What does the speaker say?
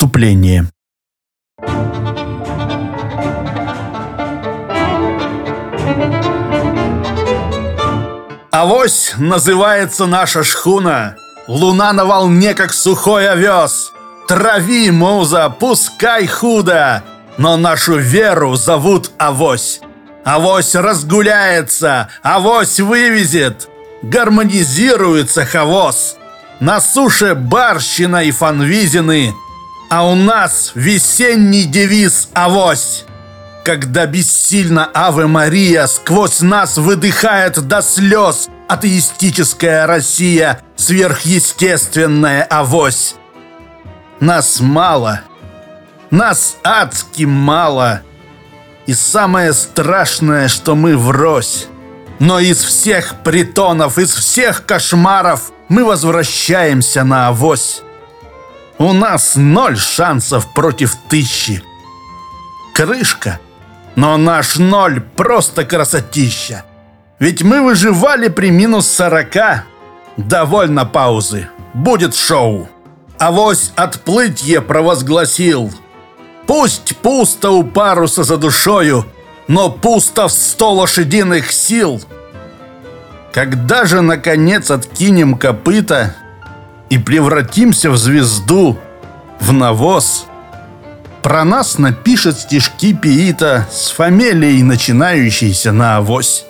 Вступление. Авось называется наша шхуна. Луна на волне, как сухой овес. Трави, муза, пускай худо, но нашу веру зовут Авось. Авось разгуляется, авось вывезет. Гармонизируется хавос. На суше барщина и фанвизины, а у нас весенний девиз «Авось». Когда бессильно Аве Мария сквозь нас выдыхает до слез атеистическая Россия, сверхъестественная авось. Нас мало, нас адски мало. И самое страшное, что мы врозь. Но из всех притонов, из всех кошмаров мы возвращаемся на авось. У нас ноль шансов против тысячи. Крышка. Но наш ноль просто красотища. Ведь мы выживали при минус сорока. Довольно паузы. Будет шоу. Авось отплытье провозгласил. Пусть пусто у паруса за душою, но пусто в сто лошадиных сил. Когда же, наконец, откинем копыта и превратимся в звезду, в навоз, про нас напишет стишки Пиита с фамилией, начинающейся на авось.